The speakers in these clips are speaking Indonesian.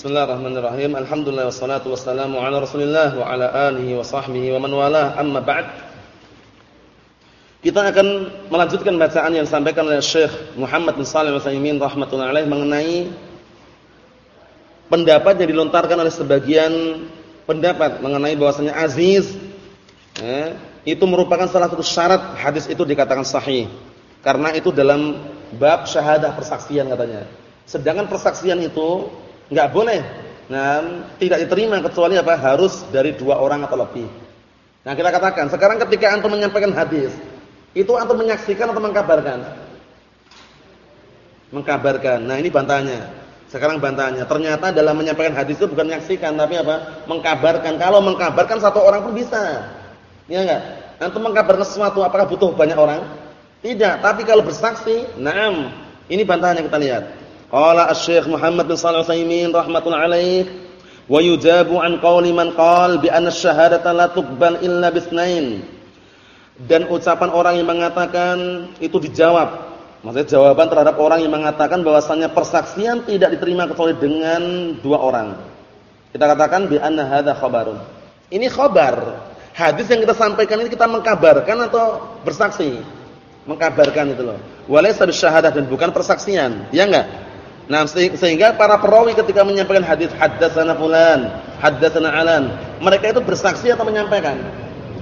Bismillahirrahmanirrahim. Alhamdulillah wassalatu wassalamu ala Rasulillah wa ala alihi wa sahbihi wa man walah. Amma ba'd. Kita akan melanjutkan bacaan yang disampaikan oleh Syekh Muhammad bin Shalih Al-Utsaimin rahimatullah mengenai pendapat yang dilontarkan oleh sebagian pendapat mengenai bahwasanya aziz eh, itu merupakan salah satu syarat hadis itu dikatakan sahih. Karena itu dalam bab syahadah persaksian katanya. Sedangkan persaksian itu Enggak boleh. Nah, tidak diterima kecuali apa? Harus dari dua orang atau lebih. Nah, kita katakan, sekarang ketika antum menyampaikan hadis, itu antum menyaksikan atau mengkabarkan? Mengkabarkan. Nah, ini bantahannya. Sekarang bantahannya. Ternyata dalam menyampaikan hadis itu bukan menyaksikan, tapi apa? Mengkabarkan. Kalau mengkabarkan satu orang pun bisa. Iya enggak? Antum mengkabarkan sesuatu apakah butuh banyak orang? Tidak, tapi kalau bersaksi, na'am. Ini bantahannya kita lihat. Qala Asy-Syaikh Muhammad bin Shalih Al-Utsaimin rahimatullah alaih wa yujabu an qawli man qala bi anna asy-syahadata la tuqbal illa bisnain. Dan ucapan orang yang mengatakan itu dijawab. Maksudnya jawaban terhadap orang yang mengatakan bahwasannya persaksian tidak diterima kecuali dengan dua orang. Kita katakan bi anna hadza khabarun. Ini khabar. Hadis yang kita sampaikan ini kita mengkabarkan atau bersaksi? Mengkabarkan itu loh. Walaysa bisyahadah dan bukan persaksian. Ya enggak? Nah, sehingga para perawi ketika menyampaikan hadis haddatsana fulan, haddatsana alan, mereka itu bersaksi atau menyampaikan?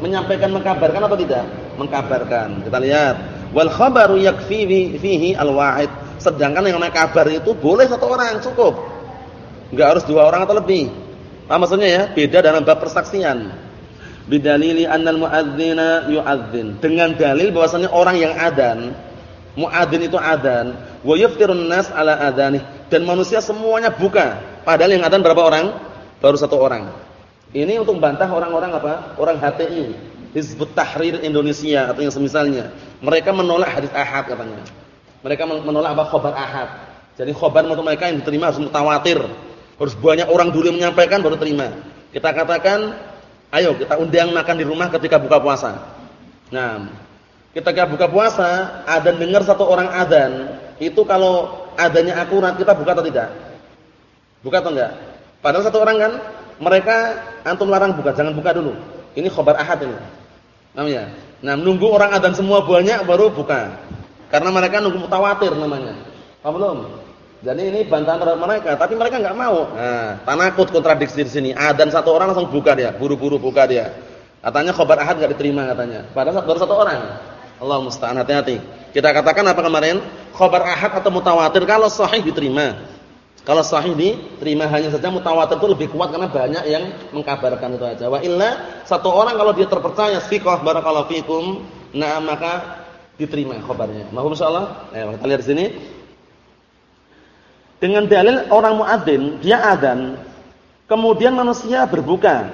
Menyampaikan mengkabarkan atau tidak? Mengkabarkan. Kita lihat, wal khabaru yakfi fihi al-wahid. Sedangkan yang namanya kabar itu boleh satu orang cukup. Enggak harus dua orang atau lebih. Apa maksudnya ya? Beda dalam bab persaksian. Bidalili annal muadzina yu'adzin. Dengan dalil bahwasanya orang yang adzan, muadzin itu adzan. Wa yaftirun nas ala adzanih. Dan manusia semuanya buka. Padahal yang adzan berapa orang? Baru satu orang. Ini untuk bantah orang-orang apa? Orang HTI Hizbut Tahrir Indonesia atau yang semisalnya. Mereka menolak hadis ahad katanya. Mereka menolak apa? Khabar ahad. Jadi khabar untuk mereka yang diterima harus mutawatir. Harus banyak orang dulu yang menyampaikan baru terima. Kita katakan ayo kita undang makan di rumah ketika buka puasa. Nah ketika buka puasa ada dengar satu orang adzan itu kalau adanya akurat kita buka atau tidak? Buka atau enggak? Padahal satu orang kan mereka antum larang buka, jangan buka dulu. Ini khobar ahad ini. Namanya. Nah, nunggu orang adzan semua banyak baru buka. Karena mereka nunggu mutawatir namanya. Paham belum? Jadi ini bantahan terhadap mereka, tapi mereka enggak mau. Nah, tanakut kontradiksi di sini. Adzan satu orang langsung buka dia, buru-buru buka dia. Katanya khobar ahad enggak diterima katanya. Padahal baru satu orang. Allah musta'an hati-hati. Kita katakan apa kemarin? Khabar ahad atau mutawatir kalau sahih diterima. Kalau sahih diterima hanya saja mutawatir itu lebih kuat karena banyak yang mengkabarkan itu aja. Wa illa satu orang kalau dia terpercaya siqah barakallahu fikum, nah maka diterima khabarnya. Mohon insyaallah. Nah, kita lihat di sini. Dengan dalil orang muadzin, dia adzan, kemudian manusia berbuka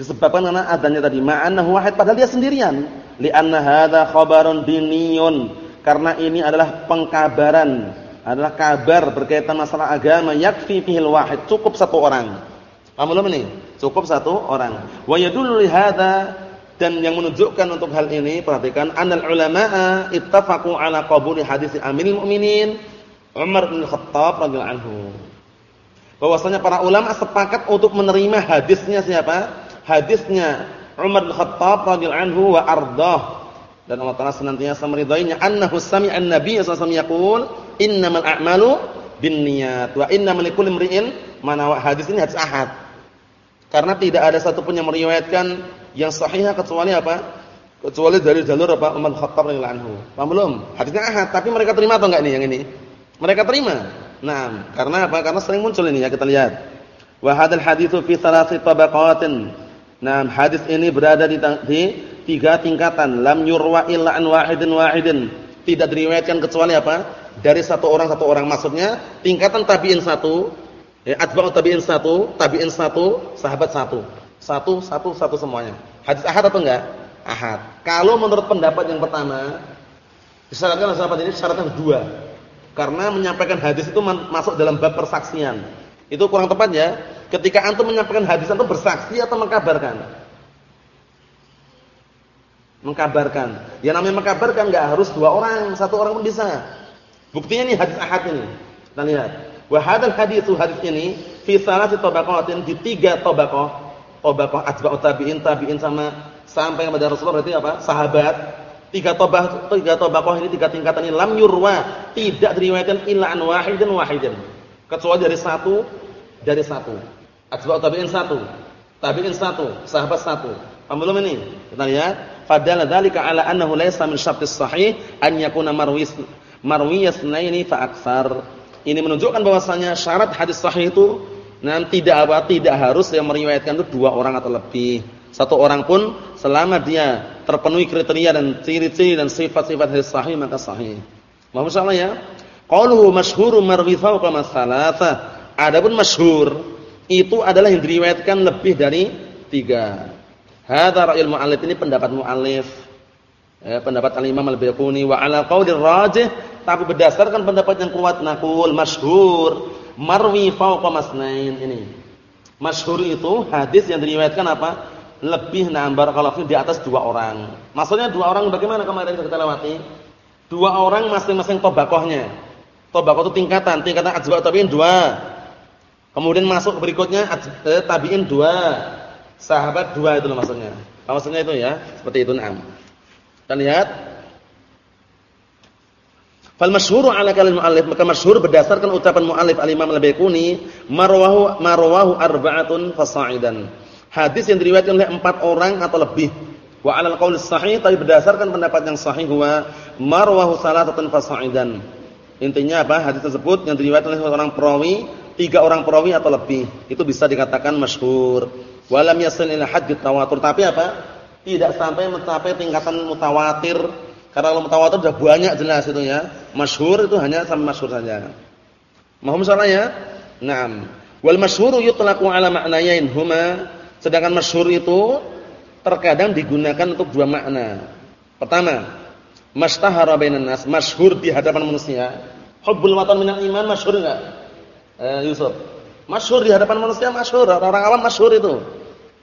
disebabkan karena adzannya tadi ma'annahu wahid padahal dia sendirian. Li'anna hadza khabarun diniyun karena ini adalah pengkabaran, adalah kabar berkaitan masalah agama yakfi fihil wahid, cukup satu orang. Paham belum ini? Cukup satu orang. Wa yadullu dan yang menunjukkan untuk hal ini perhatikan anal ulama'a ittafaqu ala qabuli hadis Amirul Mukminin Umar bin Khattab radhiyallahu anhu. Bahwasanya para ulama sepakat untuk menerima hadisnya siapa? Hadisnya Umar bin Khattab radhiyallahu anhu wa ardah. Dan Allah Taala senantiasa meridainya. Annahu sami'an nabiy sallallahu alaihi wasallam innamal a'malu binniyat wa innamal likulli imri'in. Ma hadis ini hadis ahad. Karena tidak ada satu pun yang meriwayatkan yang sahih kecuali apa? Kecuali dari jalur apa? Umar Khattab radhiyallahu anhu. Paham belum? Hadisnya ahad tapi mereka terima atau enggak nih yang ini? Mereka terima. Nah karena apa? Karena sering muncul ini ya kita lihat. Wa hadzal haditsu fi thalathi tabaqatin nah hadis ini berada di, di tiga tingkatan. Lam yurwa illa an wahidin wahidin. Tidak diriwayatkan kecuali apa? Dari satu orang satu orang. Maksudnya tingkatan tabi'in satu ya atba'ut tabi'in satu tabi'in satu sahabat satu. Satu satu satu semuanya. Hadis ahad atau enggak? Ahad. Kalau menurut pendapat yang pertama disyaratkan sahabat ini syaratnya dua. Karena menyampaikan hadis itu masuk dalam bab persaksian. Itu kurang tepat ya ketika antum menyampaikan hadis antum bersaksi atau mengkabarkan mengkabarkan. Yang namanya mengkabarkan enggak harus dua orang, satu orang pun bisa. Buktinya nih hadis ahad ini. Kita lihat. Wa hadzal haditsu hadis ini fi salasi tabaqatin di tiga tabaqah. Tabaqah atba'ut tabi'in, tabi'in sama sampai kepada Rasulullah berarti apa? Sahabat. Tiga tabaqah tiga tabaqah ini tiga tingkatan ini lam yurwa, tidak diriwayatkan illa an wahidin wahidin. Kecuali dari satu dari satu. Atba'ut tabi'in satu. Tabi'in satu, sahabat satu. Paham belum ini? Kita lihat. Fadalla dzalika ala annahu laysa min syartis sahih an yakuna marwis marwiyas naini fa aktsar. Ini menunjukkan bahwasanya syarat hadis sahih itu nanti tidak apa tidak harus yang meriwayatkan itu dua orang atau lebih. Satu orang pun selama dia terpenuhi kriteria dan ciri-ciri dan sifat-sifat hadis sahih maka sahih. Mohon salah ya. Qauluhu masyhurun marwi fawqa masalasa. Adapun masyhur itu adalah yang diriwayatkan lebih dari tiga. Hadza ra'yul mu'allif ini pendapat mu'allif. Ya, pendapat al-Imam Al-Baiquni wa ala rajih tapi berdasarkan pendapat yang kuat naqul masyhur marwi fawqa masnain ini. Masyhur itu hadis yang diriwayatkan apa? Lebih nambar kalau di atas dua orang. Maksudnya dua orang bagaimana kemarin kita lewati? Dua orang masing-masing tobakohnya. Tobakoh itu tingkatan, tingkatan ajwa tabi'in dua. Kemudian masuk berikutnya eh, tabi'in dua Sahabat dua itu maksudnya. Maksudnya itu ya, seperti itu na'am. Kita lihat. Fal masyhur ala kalam muallif, maka masyhur berdasarkan ucapan muallif al-Imam Al-Baiquni, marwahu marwahu arba'atun fasa'idan. Hadis yang diriwayatkan oleh empat orang atau lebih. Wa 'alal qaul sahih tapi berdasarkan pendapat yang sahih huwa marwahu salatatan fasa'idan. Intinya apa? Hadis tersebut yang diriwayatkan oleh seorang perawi, tiga orang perawi atau lebih. Itu bisa dikatakan masyhur. Walam yasil ila haddi tawatur. Tapi apa? Tidak sampai mencapai tingkatan mutawatir. Karena kalau mutawatir sudah banyak jelas itu ya. Masyhur itu hanya sama masyhur saja. Mohon salah ya? Naam. Wal masyhuru yutlaqu ala ma'nayain huma. Sedangkan masyhur itu terkadang digunakan untuk dua makna. Pertama, mashtahara bainan nas, masyhur di hadapan manusia. Hubbul watan minal iman masyhur enggak? Eh, Yusuf. Masyhur di hadapan manusia masyhur, orang awam masyhur itu.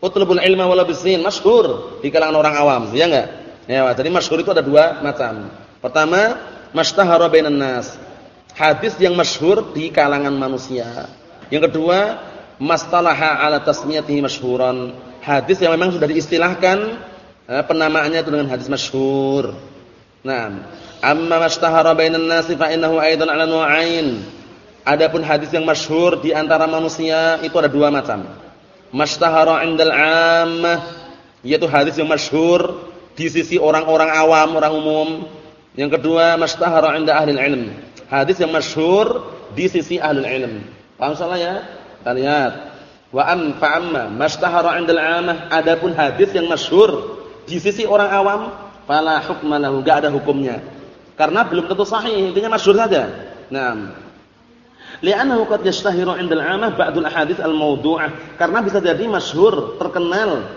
Utlubul ilma wala bisin masyhur di kalangan orang awam, ya enggak? Ya, jadi masyhur itu ada dua macam. Pertama, mashtahara bainan nas. Hadis yang masyhur di kalangan manusia. Yang kedua, mastalaha ala tasmiyatihi masyhuran. Hadis yang memang sudah diistilahkan eh, penamaannya itu dengan hadis masyhur. Nah, amma mashtahara bainan nas fa innahu aidan ala nu'ain. Adapun hadis yang masyhur di antara manusia itu ada dua macam mashtahara 'indal 'ammah yaitu hadis yang masyhur di sisi orang-orang awam, orang umum. Yang kedua, mashtahara 'inda ahli ilm. Hadis yang masyhur di sisi ahli ilm. Paham salah ya? Kita lihat. Wa am fa'amma mashtahara 'indal 'ammah. Adapun hadis yang masyhur di sisi orang awam, fala hukma lahu, enggak ada hukumnya. Karena belum tentu sahih, intinya masyhur saja. Nah, Li'annahu qad yastahiru 'inda al-'amah ba'dul ahadits al-mawdu'ah. Karena bisa jadi masyhur, terkenal.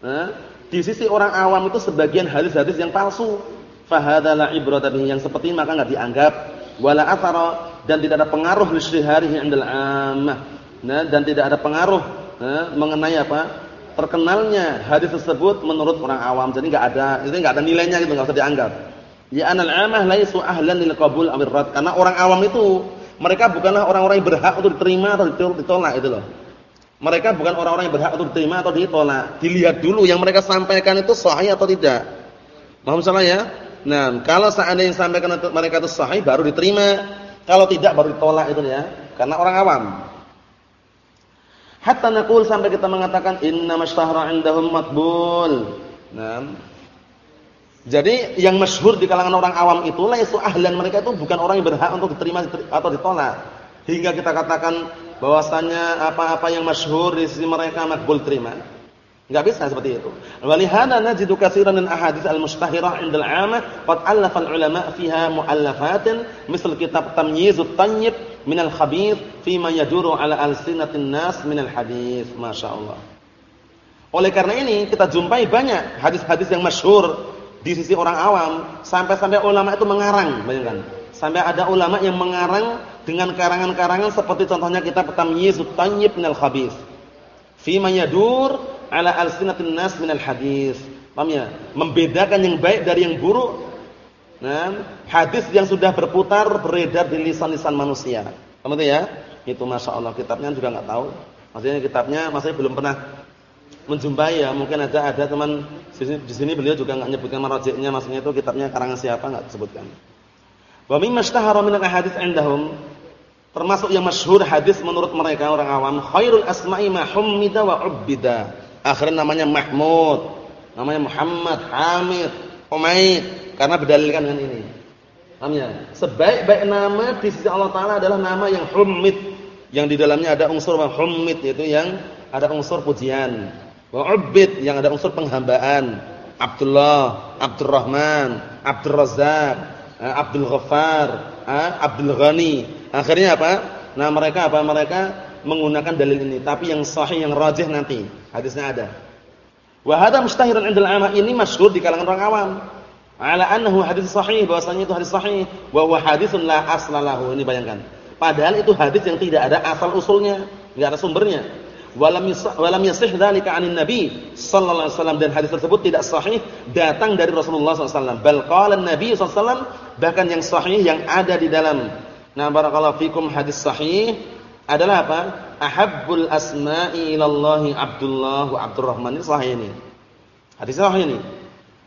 Nah, di sisi orang awam itu sebagian hadis-hadis yang palsu. Fahadza la ibrata yang seperti ini maka enggak dianggap wala athara dan tidak ada pengaruh lisyiharihi 'inda al-'ammah. Nah, dan tidak ada pengaruh nah, mengenai apa? terkenalnya hadis tersebut menurut orang awam. Jadi enggak ada, itu enggak ada nilainya gitu, enggak usah dianggap. Ya anal 'amah laisu ahlan lil qabul amir. Karena orang awam itu mereka bukanlah orang-orang yang berhak untuk diterima atau ditolak itu loh. Mereka bukan orang-orang yang berhak untuk diterima atau ditolak. Dilihat dulu yang mereka sampaikan itu sahih atau tidak. Paham salah ya? Nah, kalau seandainya yang sampaikan mereka itu sahih baru diterima. Kalau tidak baru ditolak itu ya. Karena orang awam. Hatta naqul sampai kita mengatakan inna mashtahara indahum matbul. Nah, jadi yang masyhur di kalangan orang awam itu laisu ahlan mereka itu bukan orang yang berhak untuk diterima atau ditolak. Hingga kita katakan bahwasanya apa-apa yang masyhur di sisi mereka makbul terima. Enggak bisa seperti itu. Walihana najidu katsiran min ahadits al-mushtahirah 'inda al-'amah qad alafa al-ulama fiha mu'allafatin misal kitab Tamyizut Tayyib min al-khabith fi ma yaduru 'ala al-sinatin nas min al-hadits. Masyaallah. Oleh karena ini kita jumpai banyak hadis-hadis yang masyhur di sisi orang awam sampai-sampai ulama itu mengarang, bayangkan. Sampai ada ulama yang mengarang dengan karangan-karangan seperti contohnya kitab Tamyizut Tayyib minal Khabith. Fi ma yadur ala alsinatin nas minal hadis. Paham ya? Membedakan yang baik dari yang buruk. Nah, hadis yang sudah berputar beredar di lisan-lisan manusia. Paham itu ya? Itu Masya Allah kitabnya juga nggak tahu. Maksudnya kitabnya masih belum pernah menjumpai ya. Mungkin ada ada teman di sini, beliau juga nggak nyebutkan marajiknya. Maksudnya itu kitabnya karangan siapa nggak disebutkan. Wa mimma ishtahara min al-ahadits 'indahum termasuk yang masyhur hadis menurut mereka orang awam khairul asma'i ma hummida wa ubbida. Akhirnya namanya Mahmud, namanya Muhammad, Hamid, Umaid karena berdalilkan dengan ini. Paham ya? Sebaik-baik nama di sisi Allah taala adalah nama yang hummid, yang di dalamnya ada unsur hummid yaitu yang ada unsur pujian. Wa ubbid yang ada unsur penghambaan. Abdullah, Abdurrahman, Abdul Razzaq, eh, Abdul Ghaffar, eh, Abdul Ghani. Akhirnya apa? Nah, mereka apa? Mereka menggunakan dalil ini, tapi yang sahih yang rajih nanti. Hadisnya ada. Wa hadha mustahirun 'inda al ini masyhur di kalangan orang awam. Ala annahu hadis sahih, bahwasanya itu hadis sahih, wa huwa haditsun la aslalahu. Ini bayangkan. Padahal itu hadis yang tidak ada asal usulnya, enggak ada sumbernya. Walam walam yasih dzalika 'anin nabi sallallahu alaihi wasallam dan hadis tersebut tidak sahih datang dari Rasulullah wasallam. Bal nabi wasallam bahkan yang sahih yang ada di dalam Nah, barakallahu fikum hadis sahih adalah apa? Ahabbul asma'i ilallahi Abdullah wa Abdurrahman. Ini sahih ini. Hadis sahih ini.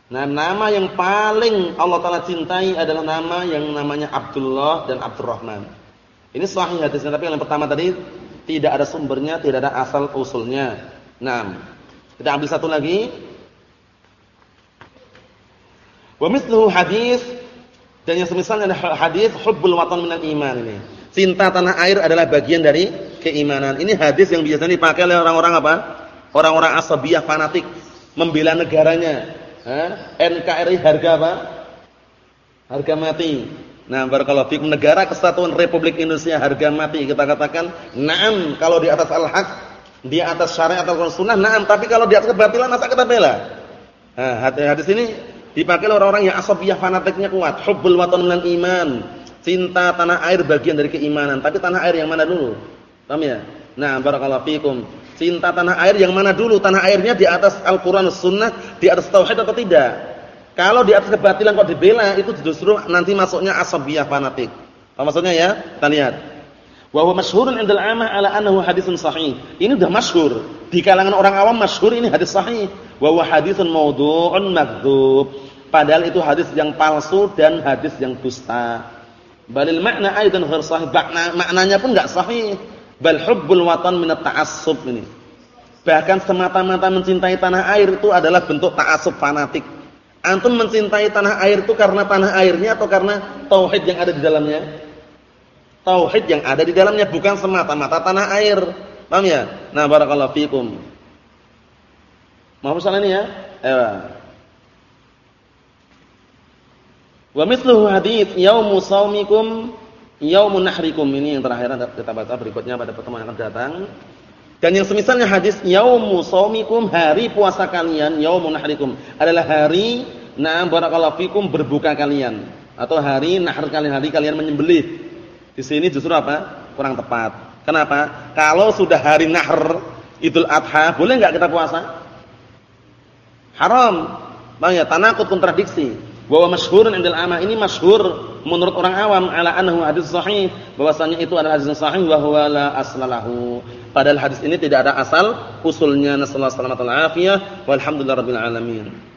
Nah, nama yang paling Allah Taala cintai adalah nama yang namanya Abdullah dan Abdurrahman. Ini sahih hadisnya, tapi yang pertama tadi tidak ada sumbernya, tidak ada asal usulnya. Nah, kita ambil satu lagi. Wa mithluhu hadis dan yang semisalnya ada hadis hubbul watan minal iman ini. Cinta tanah air adalah bagian dari keimanan. Ini hadis yang biasanya dipakai oleh orang-orang apa? Orang-orang asabiyah fanatik membela negaranya. Eh? NKRI harga apa? Harga mati. Nah, barakallahu fikum negara kesatuan Republik Indonesia harga mati kita katakan, "Na'am" kalau di atas al-haq, di atas syariat atau sunnah, na'am, tapi kalau di atas kebatilan masa kita bela? Nah, hadis ini Dipakai orang-orang yang asabiyah fanatiknya kuat. Hubbul watan minal iman. Cinta tanah air bagian dari keimanan. Tapi tanah air yang mana dulu? Paham ya? Nah, barakallahu fikum. Cinta tanah air yang mana dulu? Tanah airnya di atas Al-Qur'an Sunnah, di atas tauhid atau tidak? Kalau di atas kebatilan kok dibela, itu justru nanti masuknya asabiyah fanatik. Apa maksudnya ya? Kita lihat. Wa huwa masyhurun 'indal 'amah 'ala annahu haditsun sahih. Ini sudah masyhur. Di kalangan orang awam masyhur ini hadis sahih. Wa huwa haditsun maudhu'un makdzub. Padahal itu hadis yang palsu dan hadis yang dusta. Balil makna aidan ghair sahih. Makna, maknanya pun enggak sahih. Bal hubbul watan min ta'assub ini. Bahkan semata-mata mencintai tanah air itu adalah bentuk ta'assub fanatik. Antum mencintai tanah air itu karena tanah airnya atau karena tauhid yang ada di dalamnya? Tauhid yang ada di dalamnya bukan semata-mata tanah air. Paham ya? Nah, barakallahu fikum. Mau salah ini ya? Eh, Wa mithluhu hadits yaumu saumikum yaumun nahrikum ini yang terakhir kita baca berikutnya pada pertemuan yang akan datang. Dan yang semisalnya hadis yaumu saumikum hari puasa kalian yaumun nahrikum adalah hari na'am barakallahu fikum berbuka kalian atau hari nahr kalian hari kalian menyembelih. Di sini justru apa? Kurang tepat. Kenapa? Kalau sudah hari nahr Idul Adha, boleh enggak kita puasa? Haram. Bang ya, tanakut kontradiksi. Bahwa masyhurun indal amah ini masyhur menurut orang awam ala annahu hadis sahih, bahwasanya itu adalah hadis sahih wa huwa la aslalahu. Padahal hadis ini tidak ada asal usulnya. Nasallahu alaihi wasallam walhamdulillahirabbil alamin.